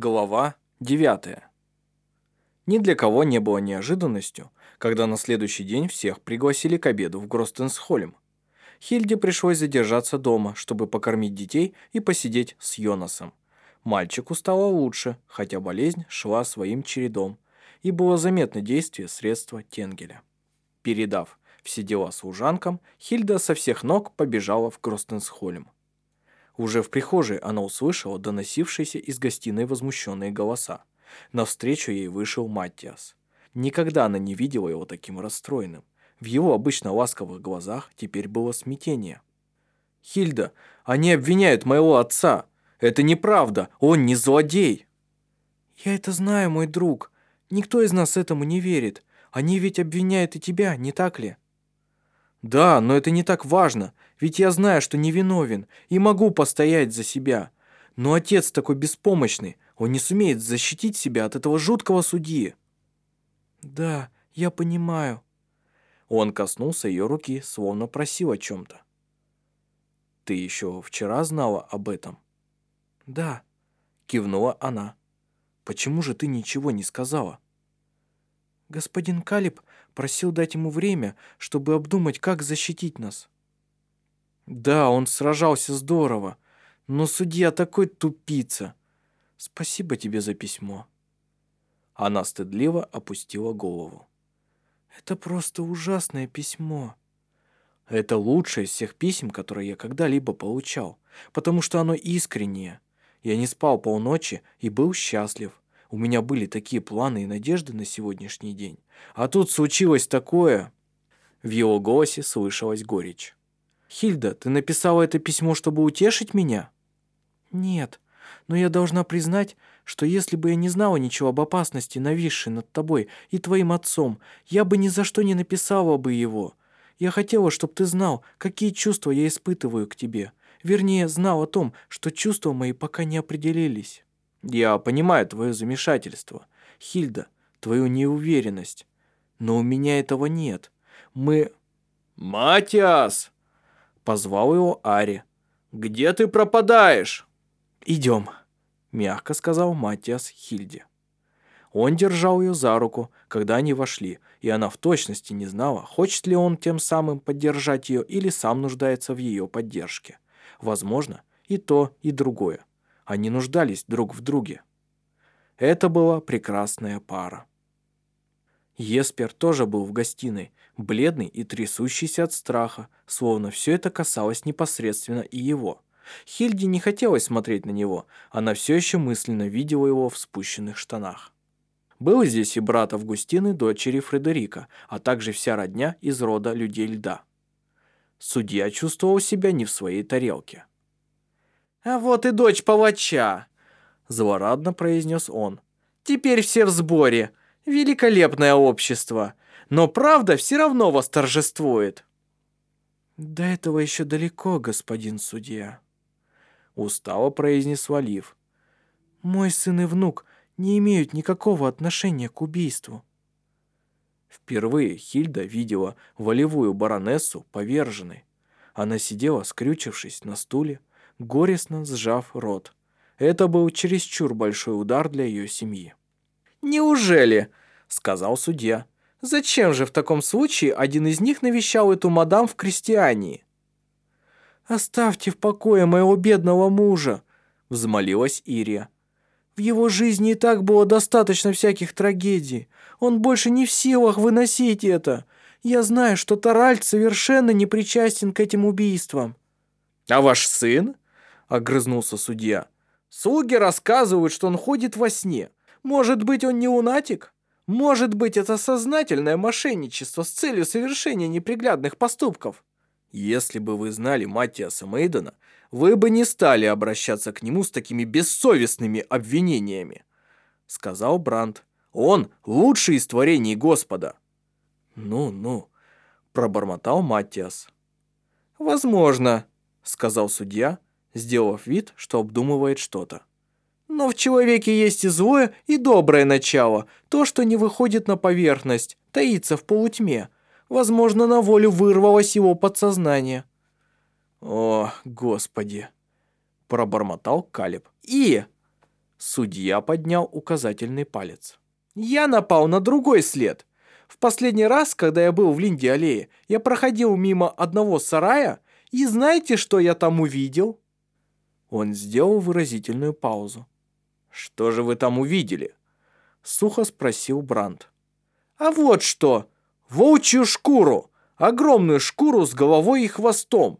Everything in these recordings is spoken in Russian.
Глава 9. Ни для кого не было неожиданностью, когда на следующий день всех пригласили к обеду в Гростенсхольм. Хильде пришлось задержаться дома, чтобы покормить детей и посидеть с Йонасом. Мальчику стало лучше, хотя болезнь шла своим чередом, и было заметно действие средства Тенгеля. Передав все дела служанкам, Хильда со всех ног побежала в Гростенсхольм. Уже в прихожей она услышала доносившиеся из гостиной возмущенные голоса. Навстречу ей вышел Маттиас. Никогда она не видела его таким расстроенным. В его обычно ласковых глазах теперь было смятение. «Хильда, они обвиняют моего отца. Это неправда, он не злодей». «Я это знаю, мой друг. Никто из нас этому не верит. Они ведь обвиняют и тебя, не так ли?» «Да, но это не так важно, ведь я знаю, что невиновен и могу постоять за себя. Но отец такой беспомощный, он не сумеет защитить себя от этого жуткого судьи». «Да, я понимаю». Он коснулся ее руки, словно просил о чем-то. «Ты еще вчера знала об этом?» «Да», — кивнула она. «Почему же ты ничего не сказала?» «Господин Калиб просил дать ему время, чтобы обдумать, как защитить нас». «Да, он сражался здорово, но судья такой тупица. Спасибо тебе за письмо». Она стыдливо опустила голову. «Это просто ужасное письмо». «Это лучшее из всех писем, которые я когда-либо получал, потому что оно искреннее. Я не спал полночи и был счастлив. У меня были такие планы и надежды на сегодняшний день. А тут случилось такое...» В его голосе слышалась горечь. «Хильда, ты написала это письмо, чтобы утешить меня?» «Нет, но я должна признать, что если бы я не знала ничего об опасности, нависшей над тобой и твоим отцом, я бы ни за что не написала бы его. Я хотела, чтобы ты знал, какие чувства я испытываю к тебе. Вернее, знал о том, что чувства мои пока не определились». Я понимаю твое замешательство, Хильда, твою неуверенность. Но у меня этого нет. Мы... «Матиас!» Позвал его Ари. «Где ты пропадаешь?» «Идем», — мягко сказал Матиас Хильде. Он держал ее за руку, когда они вошли, и она в точности не знала, хочет ли он тем самым поддержать ее или сам нуждается в ее поддержке. Возможно, и то, и другое. Они нуждались друг в друге. Это была прекрасная пара. Еспер тоже был в гостиной, бледный и трясущийся от страха, словно все это касалось непосредственно и его. Хильде не хотелось смотреть на него, она все еще мысленно видела его в спущенных штанах. Был здесь и брат Августины, дочери Фредерика, а также вся родня из рода людей льда. Судья чувствовал себя не в своей тарелке. «А вот и дочь палача!» Злорадно произнес он. «Теперь все в сборе. Великолепное общество. Но правда все равно восторжествует». «До этого еще далеко, господин судья», — устало произнес Валив. «Мой сын и внук не имеют никакого отношения к убийству». Впервые Хильда видела волевую баронессу поверженной. Она сидела, скрючившись на стуле, горестно сжав рот. Это был чересчур большой удар для ее семьи. «Неужели?» — сказал судья. «Зачем же в таком случае один из них навещал эту мадам в крестьянии?» «Оставьте в покое моего бедного мужа», — взмолилась Ирия. «В его жизни и так было достаточно всяких трагедий. Он больше не в силах выносить это. Я знаю, что Таральд совершенно не причастен к этим убийствам». «А ваш сын?» Огрызнулся судья. «Слуги рассказывают, что он ходит во сне. Может быть, он не лунатик? Может быть, это сознательное мошенничество с целью совершения неприглядных поступков?» «Если бы вы знали Маттиаса Мейдена, вы бы не стали обращаться к нему с такими бессовестными обвинениями», сказал Бранд. «Он лучший из творений Господа». «Ну-ну», пробормотал Маттиас. «Возможно», сказал судья, сделав вид, что обдумывает что-то. Но в человеке есть и злое, и доброе начало, то, что не выходит на поверхность, таится в полутьме. Возможно, на волю вырвалось его подсознание. «О, Господи!» – пробормотал Калиб. «И!» Судья поднял указательный палец. «Я напал на другой след. В последний раз, когда я был в Линде-аллее, я проходил мимо одного сарая, и знаете, что я там увидел?» Он сделал выразительную паузу. «Что же вы там увидели?» Сухо спросил Бранд. «А вот что! Волчью шкуру! Огромную шкуру с головой и хвостом!»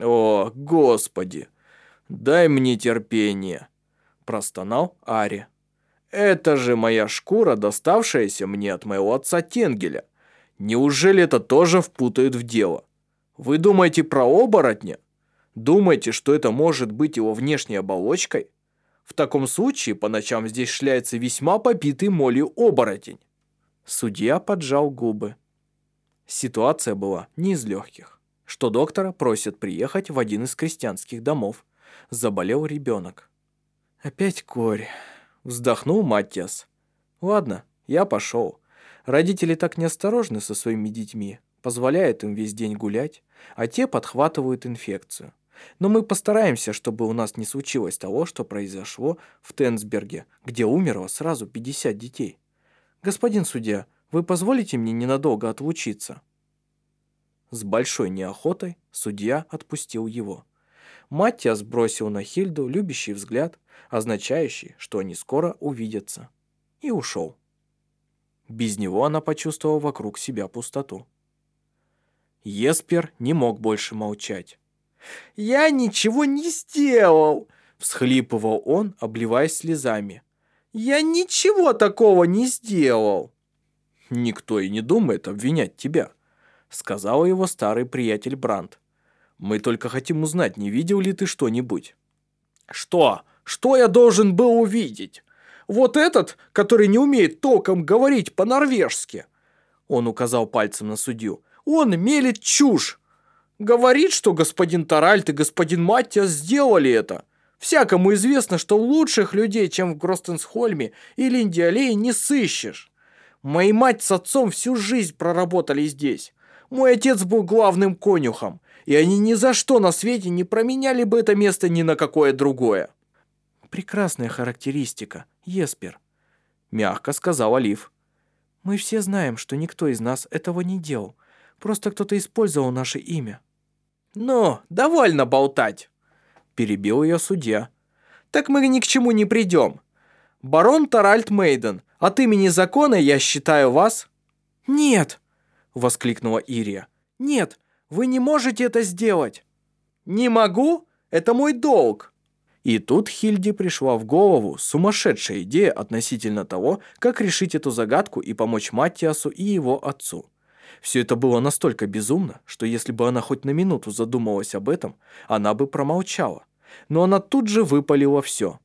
«О, Господи! Дай мне терпение!» Простонал Ари. «Это же моя шкура, доставшаяся мне от моего отца Тенгеля. Неужели это тоже впутают в дело? Вы думаете про оборотня? Думаете, что это может быть его внешней оболочкой? В таком случае по ночам здесь шляется весьма побитый молью оборотень». Судья поджал губы. Ситуация была не из легких. Что доктора просят приехать в один из крестьянских домов. Заболел ребенок. «Опять корь», — вздохнул Маттиас. «Ладно, я пошел. Родители так неосторожны со своими детьми, позволяют им весь день гулять, а те подхватывают инфекцию. Но мы постараемся, чтобы у нас не случилось того, что произошло в Тенсберге, где умерло сразу 50 детей. Господин судья, вы позволите мне ненадолго отлучиться?» С большой неохотой судья отпустил его. Маттиас бросил на Хильду любящий взгляд, означающий, что они скоро увидятся, и ушел. Без него она почувствовала вокруг себя пустоту. Еспер не мог больше молчать. «Я ничего не сделал!» — всхлипывал он, обливаясь слезами. «Я ничего такого не сделал!» «Никто и не думает обвинять тебя», — сказал его старый приятель Бранд. Мы только хотим узнать, не видел ли ты что-нибудь». «Что? Что я должен был увидеть? Вот этот, который не умеет толком говорить по-норвежски?» Он указал пальцем на судью. «Он мелет чушь! Говорит, что господин Таральт и господин Маттиас сделали это. Всякому известно, что лучших людей, чем в Гростенсхольме или Индиалее, не сыщешь. Мои мать с отцом всю жизнь проработали здесь. Мой отец был главным конюхом и они ни за что на свете не променяли бы это место ни на какое другое. «Прекрасная характеристика, Еспер», — мягко сказал Олив. «Мы все знаем, что никто из нас этого не делал. Просто кто-то использовал наше имя». «Ну, довольно болтать», — перебил ее судья. «Так мы ни к чему не придем. Барон Таральд Мейден, от имени закона я считаю вас...» «Нет!» — воскликнула Ирия. «Нет, вы не можете это сделать!» «Не могу? Это мой долг!» И тут Хильде пришла в голову сумасшедшая идея относительно того, как решить эту загадку и помочь Маттиасу и его отцу. Все это было настолько безумно, что если бы она хоть на минуту задумалась об этом, она бы промолчала. Но она тут же выпалила все.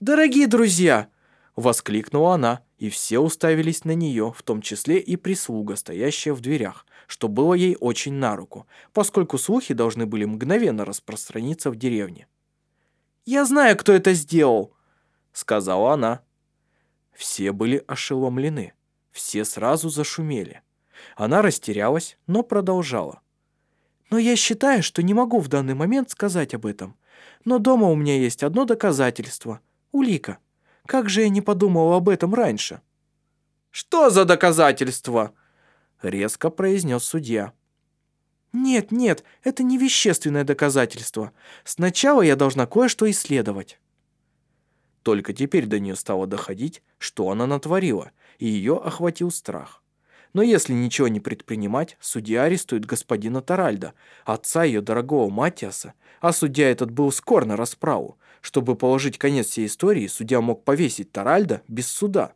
«Дорогие друзья!» – воскликнула она, и все уставились на нее, в том числе и прислуга, стоящая в дверях, что было ей очень на руку, поскольку слухи должны были мгновенно распространиться в деревне. «Я знаю, кто это сделал», — сказала она. Все были ошеломлены, все сразу зашумели. Она растерялась, но продолжала. «Но я считаю, что не могу в данный момент сказать об этом. Но дома у меня есть одно доказательство — улика. Как же я не подумала об этом раньше?» «Что за доказательство?» резко произнес судья. «Нет, нет, это не вещественное доказательство. Сначала я должна кое-что исследовать». Только теперь до нее стало доходить, что она натворила, и ее охватил страх. Но если ничего не предпринимать, судья арестует господина Таральда, отца ее дорогого Матиаса, а судья этот был скор на расправу. Чтобы положить конец всей истории, судья мог повесить Таральда без суда.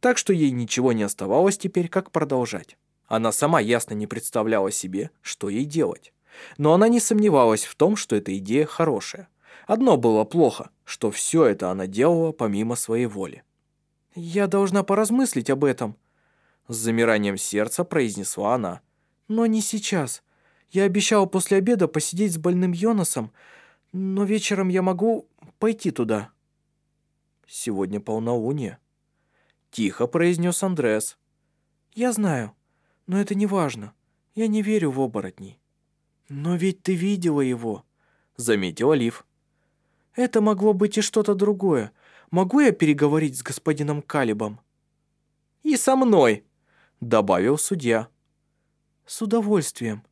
Так что ей ничего не оставалось теперь, как продолжать. Она сама ясно не представляла себе, что ей делать. Но она не сомневалась в том, что эта идея хорошая. Одно было плохо, что все это она делала помимо своей воли. «Я должна поразмыслить об этом», — с замиранием сердца произнесла она. «Но не сейчас. Я обещала после обеда посидеть с больным Йонасом, но вечером я могу пойти туда». «Сегодня полнолуние», — тихо произнес Андреас. «Я знаю. Но это не важно. Я не верю в оборотней». «Но ведь ты видела его», — заметил Олив. «Это могло быть и что-то другое. могу я переговорить с господином Калибом?» «И со мной», — добавил судья. «С удовольствием.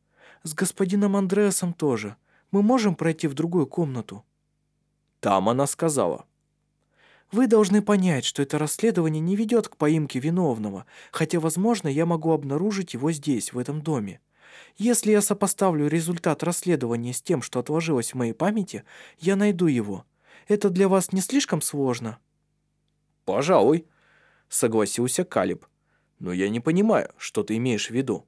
С господином Андреасом тоже. Мы можем пройти в другую комнату?» Там она сказала. «Вы должны понять, что это расследование не ведет к поимке виновного, хотя, возможно, я могу обнаружить его здесь, в этом доме. Если я сопоставлю результат расследования с тем, что отложилось в моей памяти, я найду его. Это для вас не слишком сложно?» «Пожалуй», — согласился Калиб. «Но я не понимаю, что ты имеешь в виду».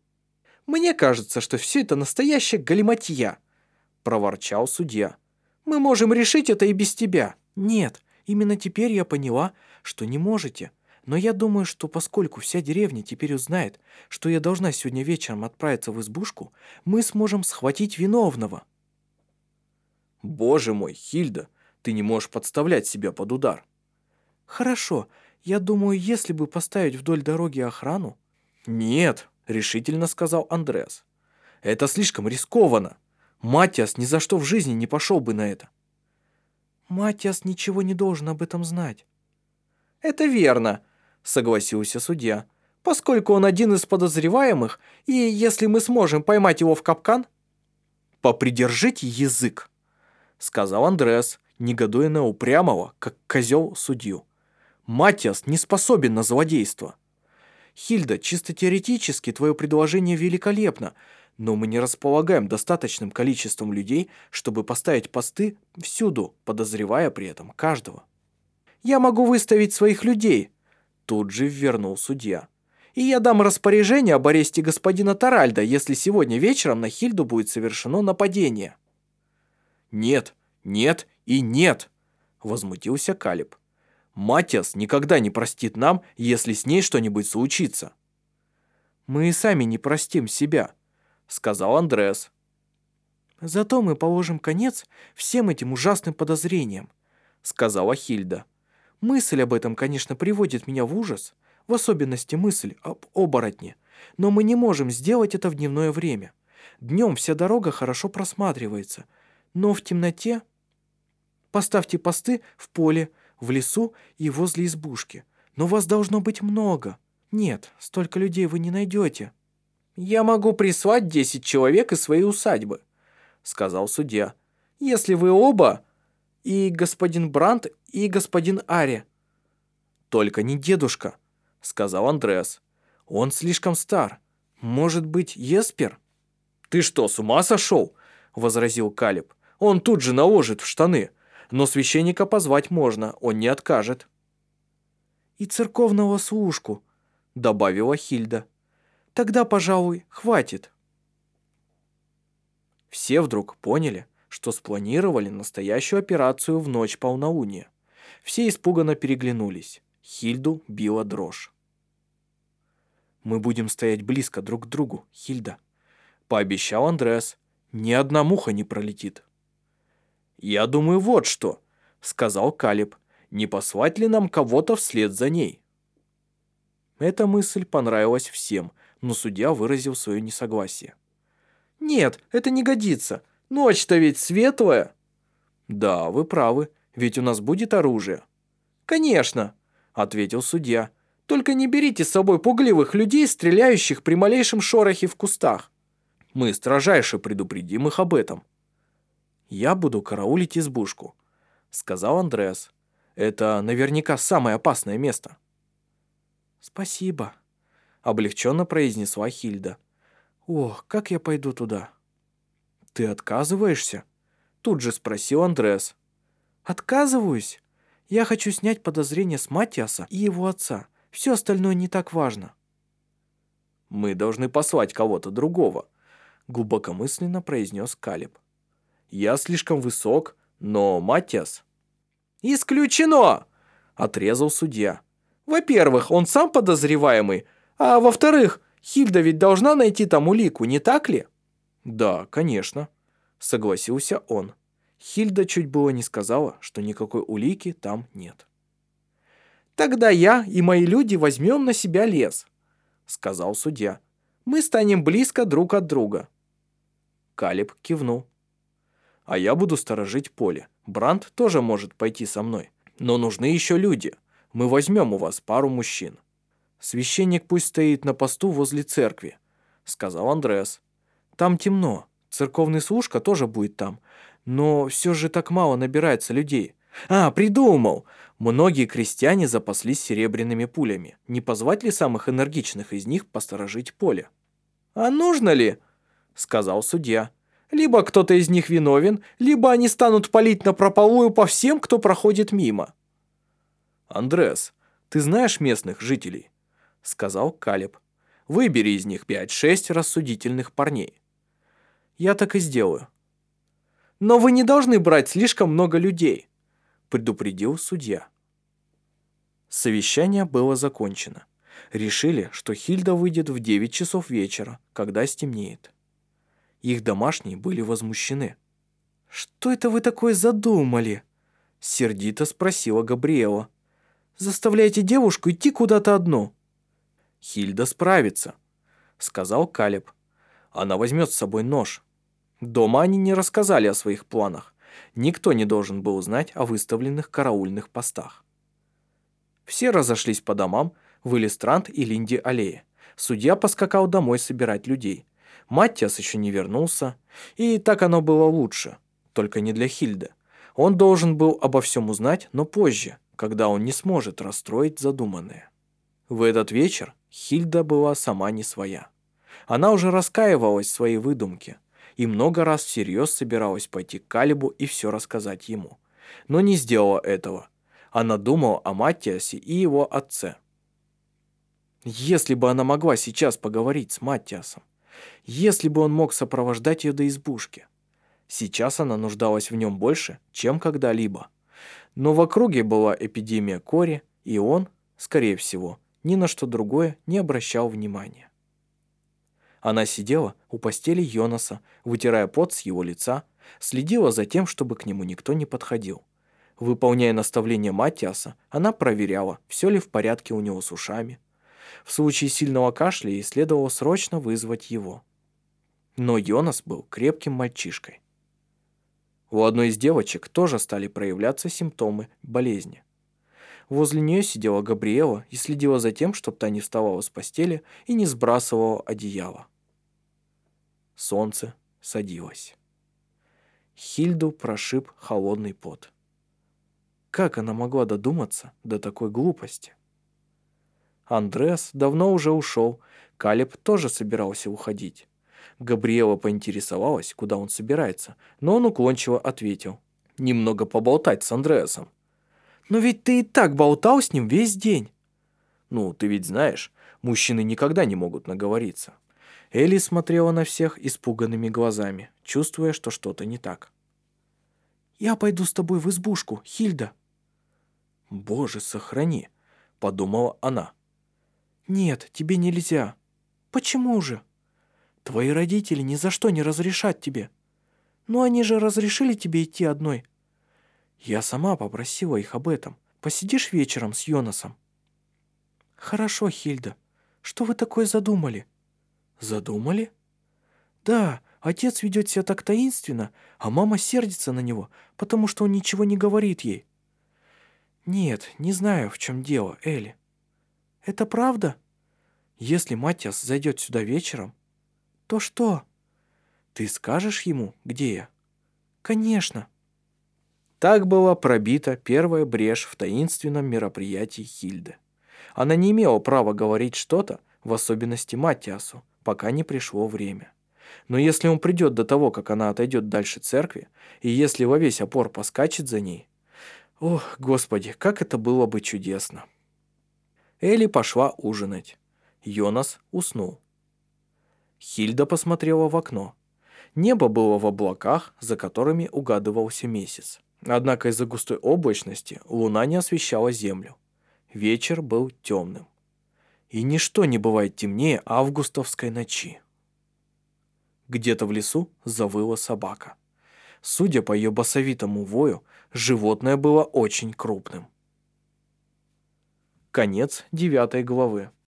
«Мне кажется, что все это настоящая галиматья», — проворчал судья. «Мы можем решить это и без тебя». «Нет, именно теперь я поняла, что не можете. Но я думаю, что поскольку вся деревня теперь узнает, что я должна сегодня вечером отправиться в избушку, мы сможем схватить виновного». «Боже мой, Хильда, ты не можешь подставлять себя под удар». «Хорошо, я думаю, если бы поставить вдоль дороги охрану...» «Нет», — решительно сказал Андреас. «Это слишком рискованно. Матиас ни за что в жизни не пошел бы на это». «Матиас ничего не должен об этом знать». «Это верно», — согласился судья. «Поскольку он один из подозреваемых, и если мы сможем поймать его в капкан...» «Попридержите язык», — сказал Андреас, негодуя на упрямого, как козел судью. «Матиас не способен на злодейство». «Хильда, чисто теоретически твое предложение великолепно, но мы не располагаем достаточным количеством людей, чтобы поставить посты всюду, подозревая при этом каждого». «Я могу выставить своих людей», Тут же вернул судья. «И я дам распоряжение об аресте господина Таральда, если сегодня вечером на Хильду будет совершено нападение». «Нет, нет и нет!» – возмутился Калиб. «Матиас никогда не простит нам, если с ней что-нибудь случится». «Мы и сами не простим себя», – сказал Андреас. «Зато мы положим конец всем этим ужасным подозрениям», – сказала Хильда. Мысль об этом, конечно, приводит меня в ужас, в особенности мысль об оборотне, но мы не можем сделать это в дневное время. Днем вся дорога хорошо просматривается, но в темноте... Поставьте посты в поле, в лесу и возле избушки. Но вас должно быть много. Нет, столько людей вы не найдете. «Я могу прислать десять человек из своей усадьбы», — сказал судья. «Если вы оба и господин Брандт, и господин Ари». «Только не дедушка», — сказал Андреас. «Он слишком стар. Может быть, Еспер?» «Ты что, с ума сошел?» — возразил Калиб. «Он тут же наложит в штаны. Но священника позвать можно, он не откажет». «И церковного служку», — добавила Хильда. «Тогда, пожалуй, хватит». Все вдруг поняли, что спланировали настоящую операцию в ночь полнолуния. Все испуганно переглянулись. Хильду била дрожь. «Мы будем стоять близко друг к другу, Хильда», — пообещал Андреас. «Ни одна муха не пролетит». «Я думаю, вот что», — сказал Калиб. «Не послать ли нам кого-то вслед за ней?» Эта мысль понравилась всем, но судья выразил свое несогласие. «Нет, это не годится. Ночь-то ведь светлая». «Да, вы правы, ведь у нас будет оружие». «Конечно», — ответил судья. «Только не берите с собой пугливых людей, стреляющих при малейшем шорохе в кустах. Мы строжайше предупредим их об этом». «Я буду караулить избушку», — сказал Андреас. «Это наверняка самое опасное место». «Спасибо», — облегченно произнесла Хильда. «Ох, как я пойду туда?» «Ты отказываешься?» Тут же спросил Андрес. «Отказываюсь? Я хочу снять подозрения с Матиаса и его отца. Все остальное не так важно». «Мы должны послать кого-то другого», глубокомысленно произнес Калиб. «Я слишком высок, но Матиас...» «Исключено!» – отрезал судья. «Во-первых, он сам подозреваемый, а во-вторых, Хильда ведь должна найти там улику, не так ли?» «Да, конечно», — согласился он. Хильда чуть было не сказала, что никакой улики там нет. «Тогда я и мои люди возьмем на себя лес», — сказал судья. «Мы станем близко друг от друга». Калиб кивнул. «А я буду сторожить поле. Бранд тоже может пойти со мной. Но нужны еще люди. Мы возьмем у вас пару мужчин. Священник пусть стоит на посту возле церкви, сказал Андреас. Там темно. Церковный служка тоже будет там. Но все же так мало набирается людей. А, придумал! Многие крестьяне запаслись серебряными пулями. Не позвать ли самых энергичных из них посторожить поле? «А нужно ли?» — сказал судья. «Либо кто-то из них виновен, либо они станут палить на прополую по всем, кто проходит мимо». «Андрес, ты знаешь местных жителей?» — сказал Калеб. «Выбери из них пять-шесть рассудительных парней». «Я так и сделаю». «Но вы не должны брать слишком много людей», — предупредил судья. Совещание было закончено. Решили, что Хильда выйдет в 9 часов вечера, когда стемнеет. Их домашние были возмущены. «Что это вы такое задумали?» Сердито спросила Габриэла. «Заставляете девушку идти куда-то одну?» «Хильда справится», — сказал Калеб. «Она возьмет с собой нож». Дома они не рассказали о своих планах. Никто не должен был знать о выставленных караульных постах. Все разошлись по домам, в Элистрант и Линди аллее. Судья поскакал домой собирать людей. Маттиас еще не вернулся, и так оно было лучше, только не для Хильды. Он должен был обо всем узнать, но позже, когда он не сможет расстроить задуманное. В этот вечер Хильда была сама не своя. Она уже раскаивалась в своей выдумке и много раз всерьез собиралась пойти к Калибу и все рассказать ему. Но не сделала этого. Она думала о Маттиасе и его отце. Если бы она могла сейчас поговорить с Маттиасом, если бы он мог сопровождать ее до избушки. Сейчас она нуждалась в нем больше, чем когда-либо. Но в округе была эпидемия кори, и он, скорее всего, ни на что другое не обращал внимания. Она сидела у постели Йонаса, вытирая пот с его лица, следила за тем, чтобы к нему никто не подходил. Выполняя наставления Матиаса, она проверяла, все ли в порядке у него с ушами, в случае сильного кашля ей следовало срочно вызвать его. Но Йонас был крепким мальчишкой. У одной из девочек тоже стали проявляться симптомы болезни. Возле нее сидела Габриэла и следила за тем, чтобы та не вставала с постели и не сбрасывала одеяло. Солнце садилось. Хильду прошиб холодный пот. Как она могла додуматься до такой глупости? Андреас давно уже ушел, Калеб тоже собирался уходить. Габриэла поинтересовалась, куда он собирается, но он уклончиво ответил. «Немного поболтать с Андреасом». «Но ведь ты и так болтал с ним весь день». «Ну, ты ведь знаешь, мужчины никогда не могут наговориться». Элли смотрела на всех испуганными глазами, чувствуя, что что-то не так. «Я пойду с тобой в избушку, Хильда». «Боже, сохрани», — подумала она. «Нет, тебе нельзя». «Почему же?» «Твои родители ни за что не разрешат тебе». «Но они же разрешили тебе идти одной». «Я сама попросила их об этом. Посидишь вечером с Йонасом?» «Хорошо, Хильда. Что вы такое задумали?» «Задумали?» «Да, отец ведет себя так таинственно, а мама сердится на него, потому что он ничего не говорит ей». «Нет, не знаю, в чем дело, Элли. Это правда? Если Матиас зайдет сюда вечером, то что? Ты скажешь ему, где я? Конечно. Так была пробита первая брешь в таинственном мероприятии Хильды. Она не имела права говорить что-то, в особенности Матиасу, пока не пришло время. Но если он придет до того, как она отойдет дальше церкви, и если во весь опор поскачет за ней, ох, господи, как это было бы чудесно. Элли пошла ужинать. Йонас уснул. Хильда посмотрела в окно. Небо было в облаках, за которыми угадывался месяц. Однако из-за густой облачности луна не освещала землю. Вечер был темным. И ничто не бывает темнее августовской ночи. Где-то в лесу завыла собака. Судя по ее басовитому вою, животное было очень крупным. Конец девятой главы.